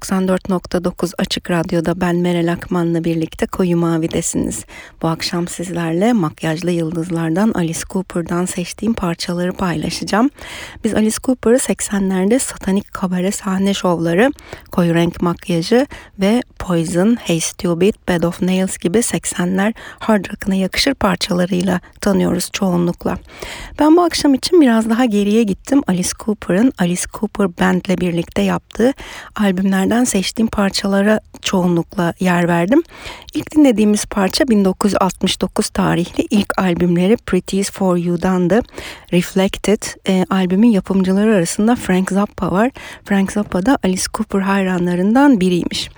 ...94.9 Açık Radyo'da ben Meral Akman'la birlikte Koyu Mavi'desiniz. Bu akşam sizlerle makyajlı yıldızlardan Alice Cooper'dan seçtiğim parçaları paylaşacağım. Biz Alice Cooper'ı 80'lerde satanik kabare sahne şovları, koyu renk makyajı ve Poison, Hey Stupid, Bed of Nails gibi 80'ler hard rock'ına yakışır parçalarıyla tanıyoruz çoğunlukla. Ben bu akşam için biraz daha geriye gittim. Alice Cooper'ın Alice Cooper Band'le birlikte yaptığı albümlerden seçtiğim parçalara çoğunlukla yer verdim. İlk dinlediğimiz parça 1969 tarihli ilk albümleri Pretty's For You'dandı. Reflected e, albümün yapımcıları arasında Frank Zappa var. Frank Zappa da Alice Cooper hayranlarından biriymiş.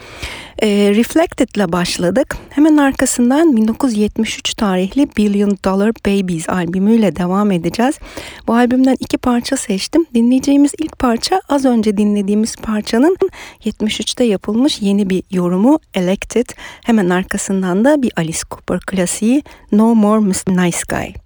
E, Reflected ile başladık. Hemen arkasından 1973 tarihli Billion Dollar Babies albümüyle devam edeceğiz. Bu albümden iki parça seçtim. Dinleyeceğimiz ilk parça az önce dinlediğimiz parçanın 73'te yapılmış yeni bir yorumu Elected. Hemen arkasından da bir Alice Cooper klasiği No More. Nice Guy.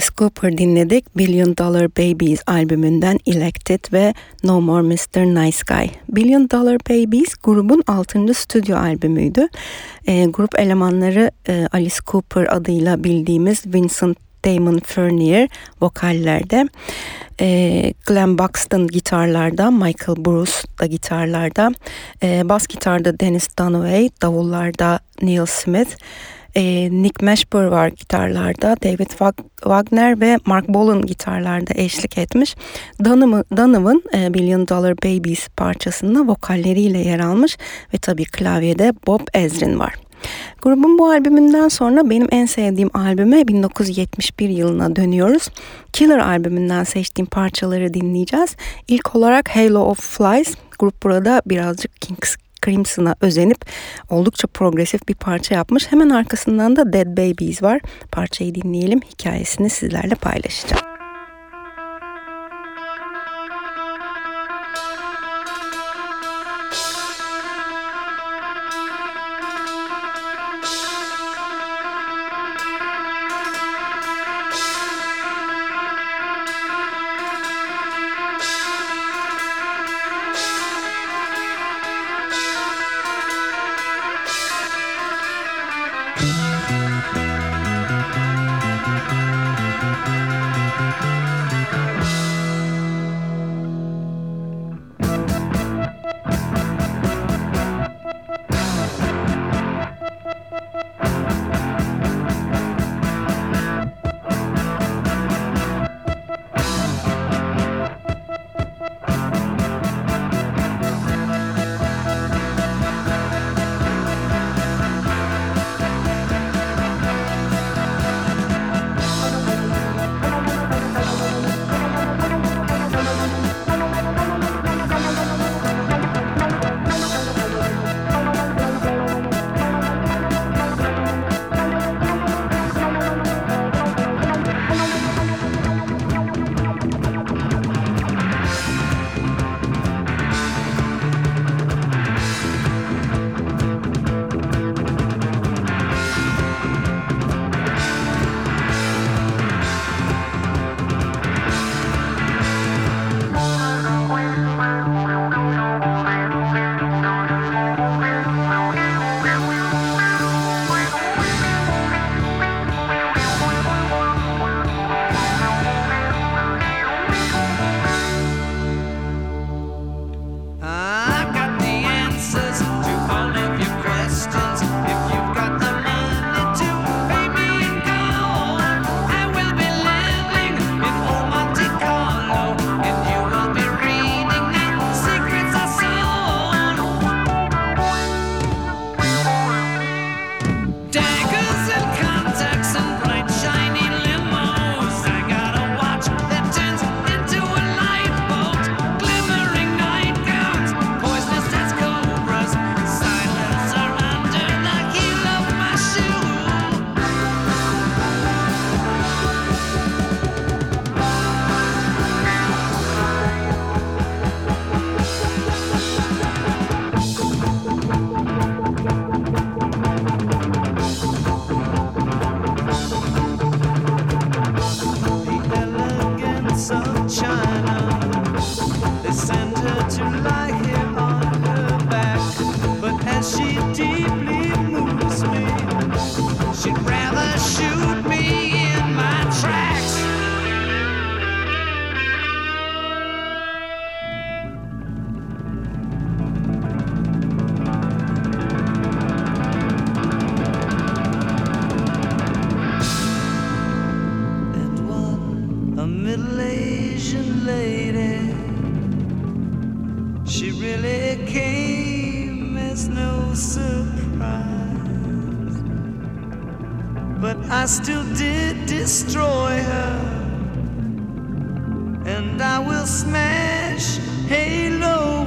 Alice Cooper dinledik. Billion Dollar Babies albümünden Elected ve No More Mr. Nice Guy. Billion Dollar Babies grubun 6. stüdyo albümüydü. E, grup elemanları e, Alice Cooper adıyla bildiğimiz Vincent Damon Furnier vokallerde, e, Glenn Buxton gitarlarda, Michael Bruce da gitarlarda, e, bas gitarda Dennis Dunaway, davullarda Neil Smith, e, Nick Mashburn var gitarlarda, David Wagner ve Mark Bolan gitarlarda eşlik etmiş. Donovan, e, Billion Dollar Babies parçasında vokalleriyle yer almış ve tabii klavyede Bob Ezrin var. Grubun bu albümünden sonra benim en sevdiğim albüme 1971 yılına dönüyoruz. Killer albümünden seçtiğim parçaları dinleyeceğiz. İlk olarak Halo of Flies. Grup burada birazcık Kings Crimson'a özenip oldukça progresif bir parça yapmış. Hemen arkasından da Dead Babies var. Parçayı dinleyelim. Hikayesini sizlerle paylaşacağım. still did destroy her. And I will smash Halo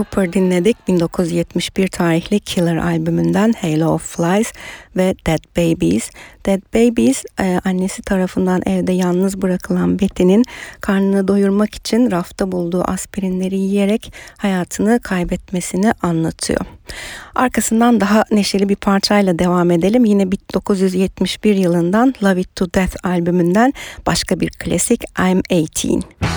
Cooper dinledik. 1971 tarihli Killer albümünden Halo of Flies ve Dead Babies. Dead Babies e, annesi tarafından evde yalnız bırakılan Betty'nin karnını doyurmak için rafta bulduğu aspirinleri yiyerek hayatını kaybetmesini anlatıyor. Arkasından daha neşeli bir parçayla devam edelim. Yine 1971 yılından Love It To Death albümünden başka bir klasik I'm 18.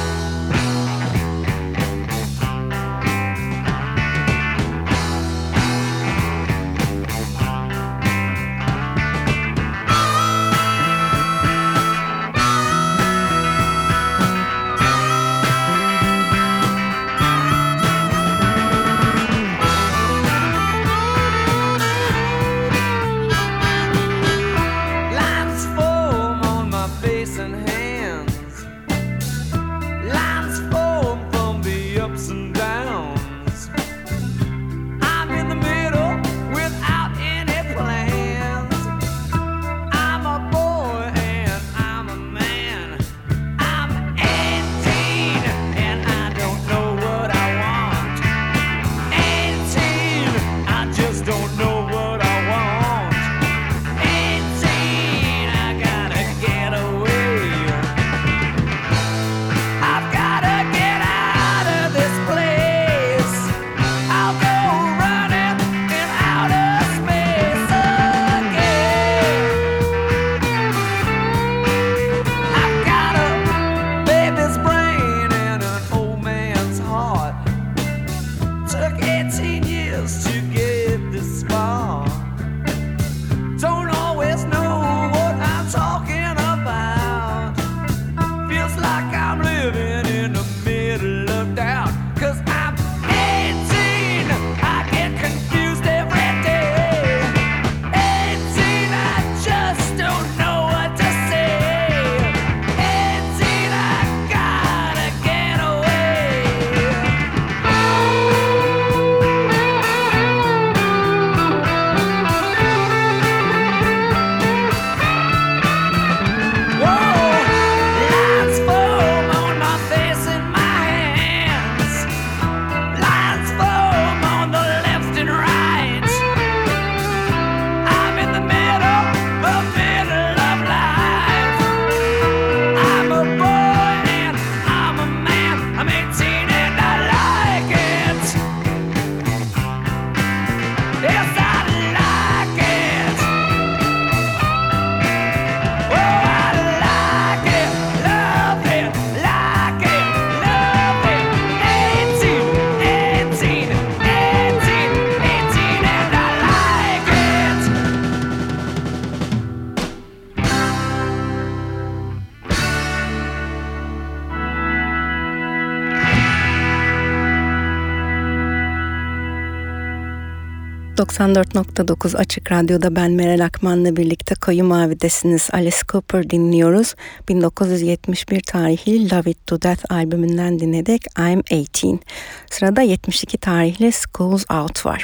...94.9 Açık Radyo'da ben Meral Akman'la birlikte Koyu Mavi'desiniz. Alice Cooper dinliyoruz. 1971 tarihli Love It To Death albümünden dinledik I'm 18. Sırada 72 tarihli Schools Out var.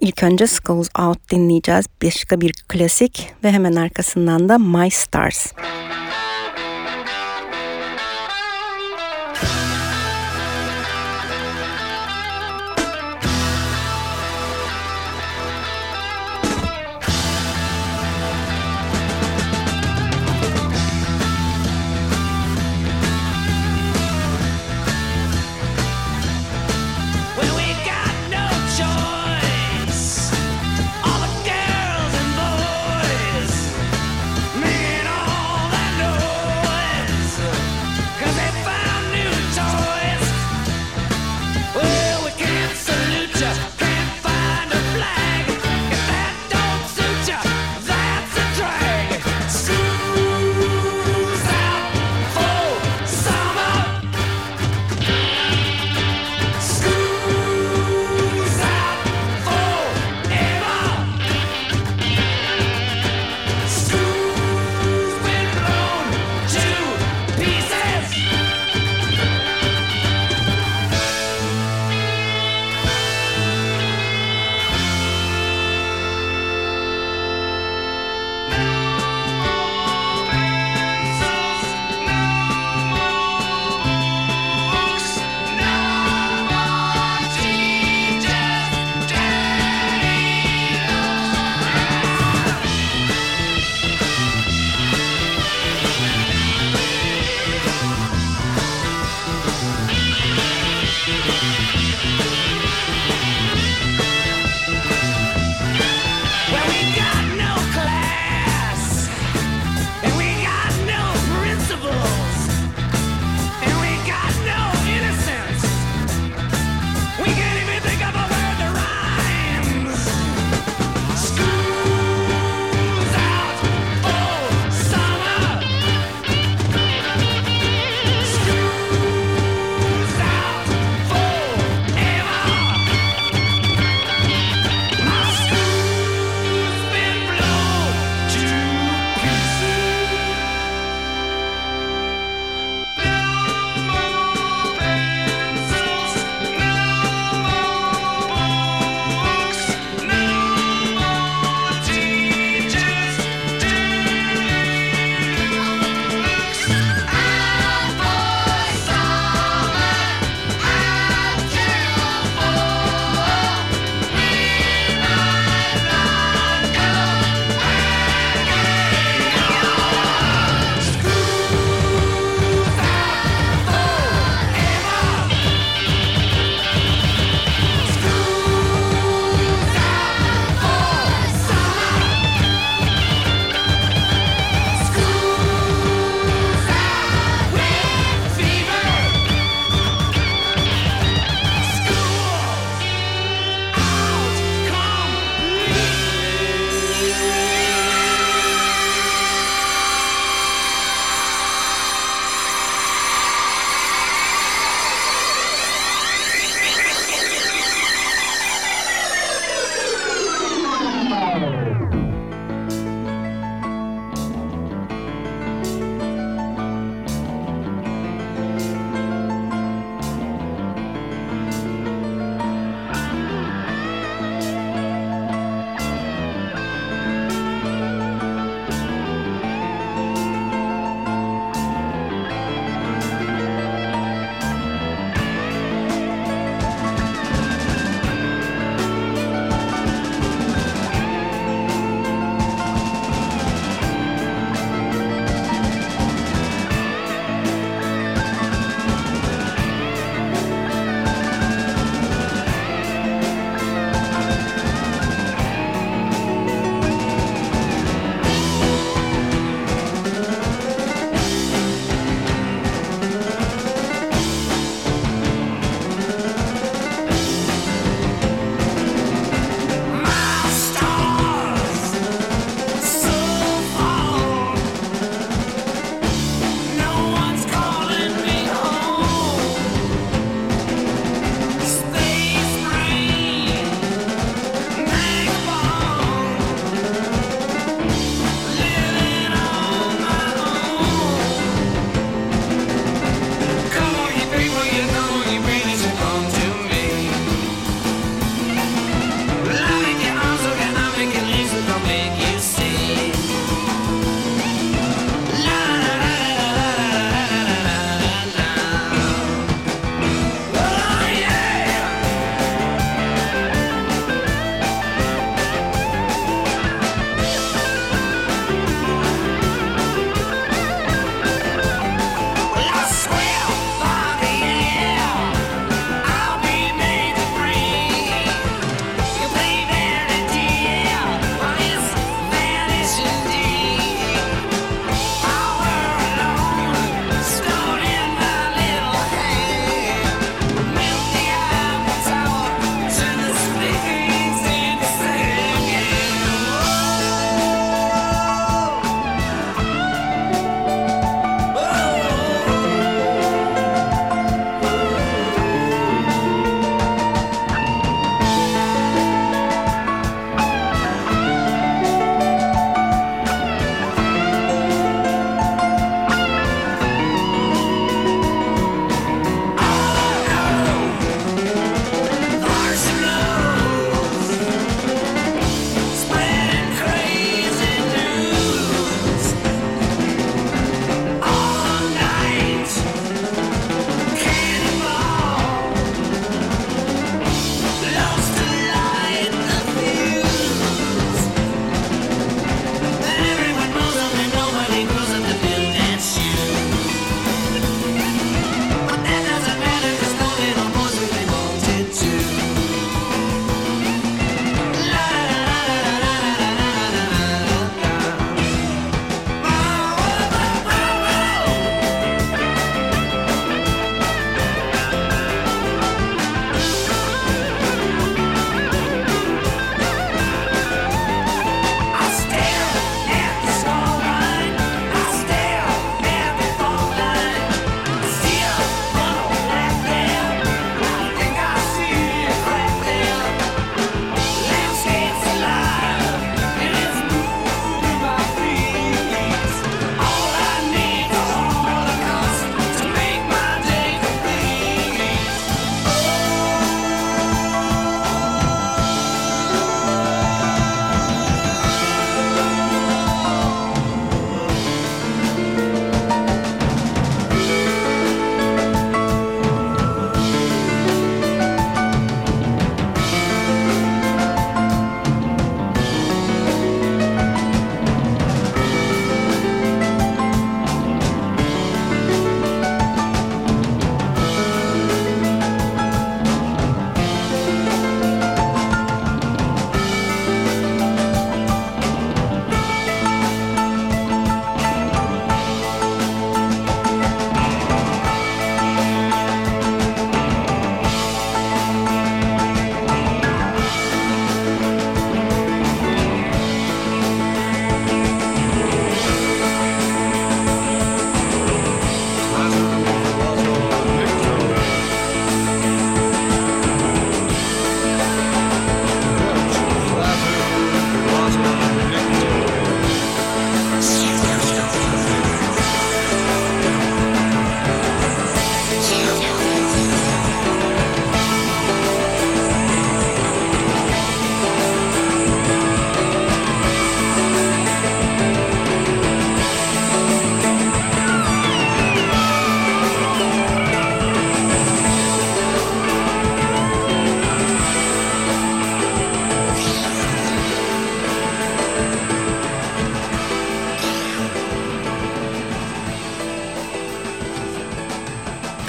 İlk önce Schools Out dinleyeceğiz. Başka bir klasik ve hemen arkasından da My Stars. Müzik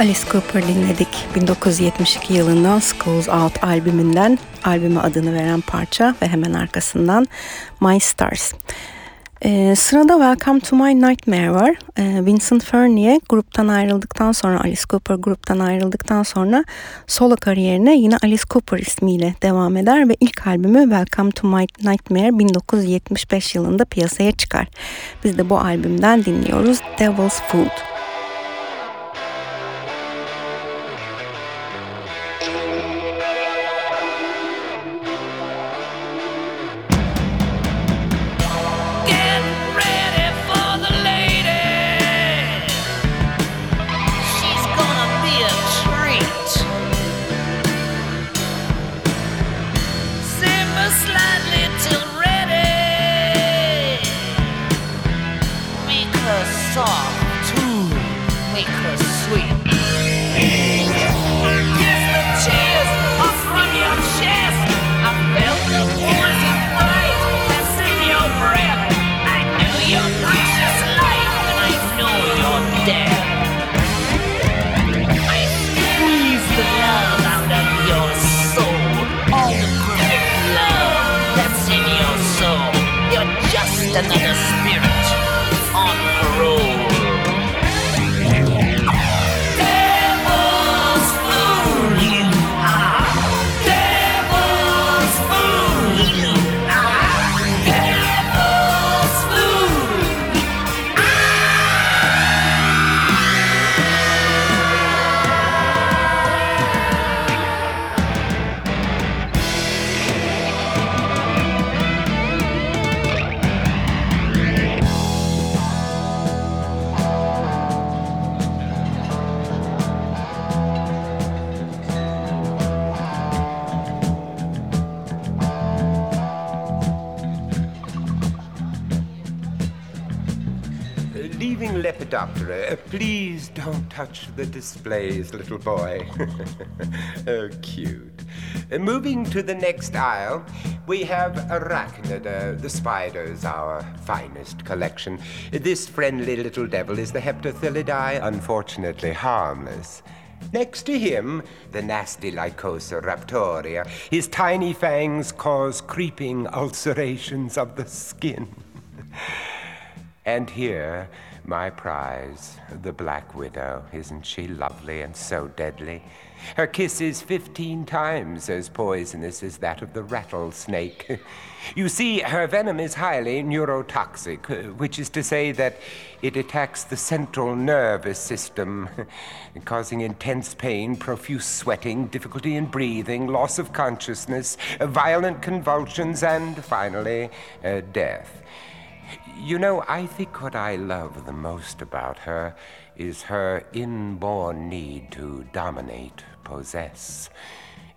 Alice Cooper dinledik. 1972 yılından Schools Out albümünden albüme adını veren parça ve hemen arkasından My Stars. Ee, sırada Welcome to My Nightmare var. Ee, Vincent Furnier gruptan ayrıldıktan sonra Alice Cooper gruptan ayrıldıktan sonra solo kariyerine yine Alice Cooper ismiyle devam eder ve ilk albümü Welcome to My Nightmare 1975 yılında piyasaya çıkar. Biz de bu albümden dinliyoruz Devil's Food. Touch the displays, little boy. oh, cute. Uh, moving to the next aisle, we have Arachnida, the spiders, our finest collection. This friendly little devil is the Heptathelidae, unfortunately harmless. Next to him, the nasty Lycosa raptoria. His tiny fangs cause creeping ulcerations of the skin. and here, my prize, the Black Widow. Isn't she lovely and so deadly? Her kiss is fifteen times as poisonous as that of the rattlesnake. you see, her venom is highly neurotoxic, which is to say that it attacks the central nervous system, causing intense pain, profuse sweating, difficulty in breathing, loss of consciousness, violent convulsions, and finally, uh, death. You know, I think what I love the most about her is her inborn need to dominate, possess.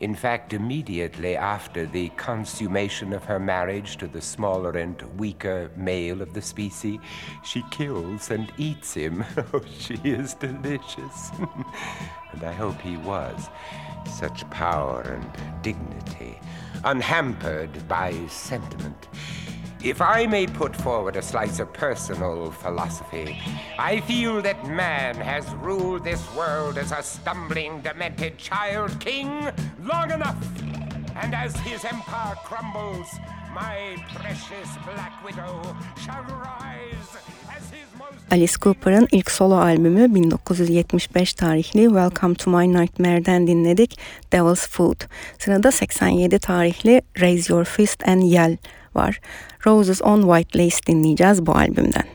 In fact, immediately after the consummation of her marriage to the smaller and weaker male of the species, she kills and eats him. Oh, she is delicious. and I hope he was. Such power and dignity, unhampered by sentiment. If I may put forward a slice of personal philosophy, I feel that man has ruled this world as a stumbling, demented child king long enough. And as his empire crumbles, my precious Black Widow shall rise Alice Cooper'ın ilk solo albümü 1975 tarihli Welcome to My Nightmare'den dinledik Devil's Food. Sırada 87 tarihli Raise Your Fist and Yell var. Roses on White Lace dinleyeceğiz bu albümden.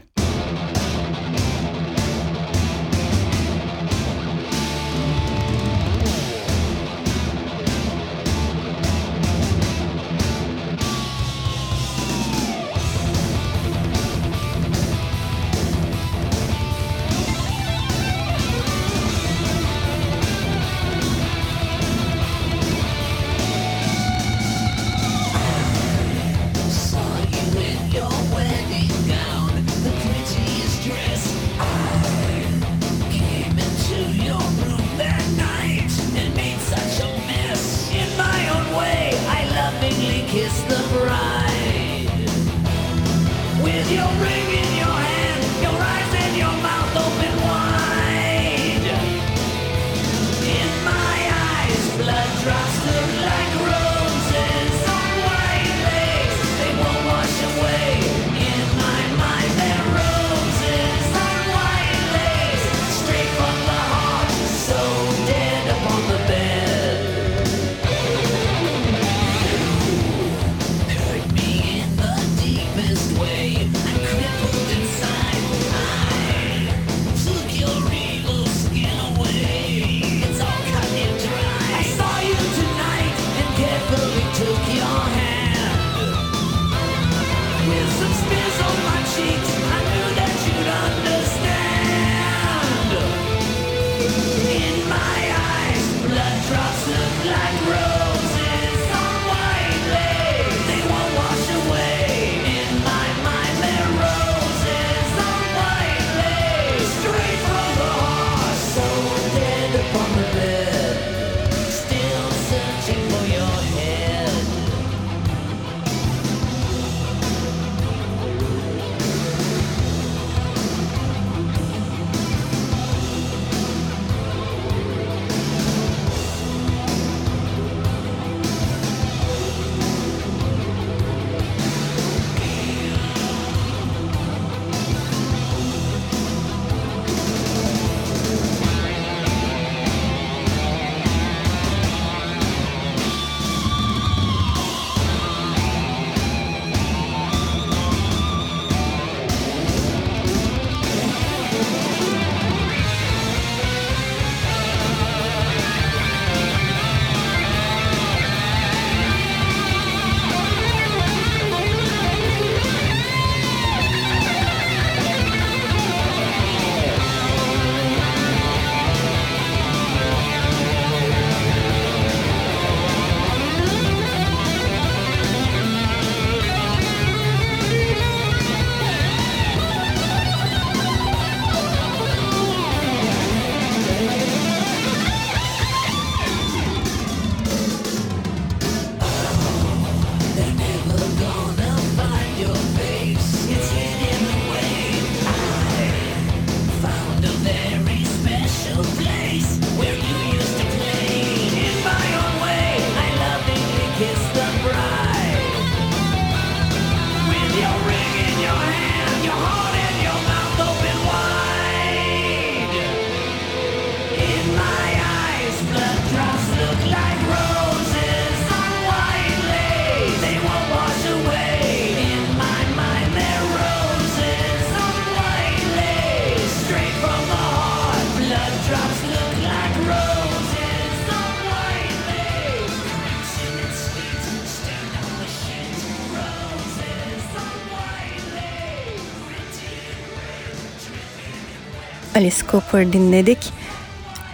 Alice Cooper dinledik.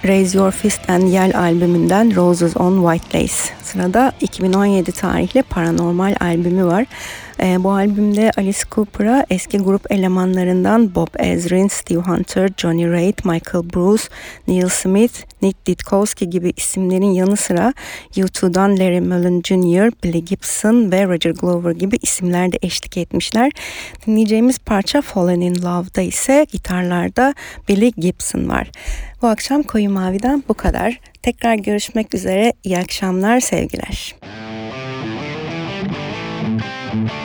Raise Your Fist and Yell albümünden Roses on White Lace. Sırada 2017 tarihli Paranormal albümü var. E, bu albümde Alice Cooper'a eski grup elemanlarından Bob Ezrin, Steve Hunter, Johnny Reid, Michael Bruce, Neil Smith, Nick Ditkowski gibi isimlerin yanı sıra U2'dan Larry Mullen Jr., Billy Gibson ve Roger Glover gibi isimler de eşlik etmişler. Dinleyeceğimiz parça Fallen in Love'da ise gitarlarda Billy Gibson var. Bu akşam Koyu Mavi'den bu kadar. Tekrar görüşmek üzere. İyi akşamlar, sevgiler. Koyu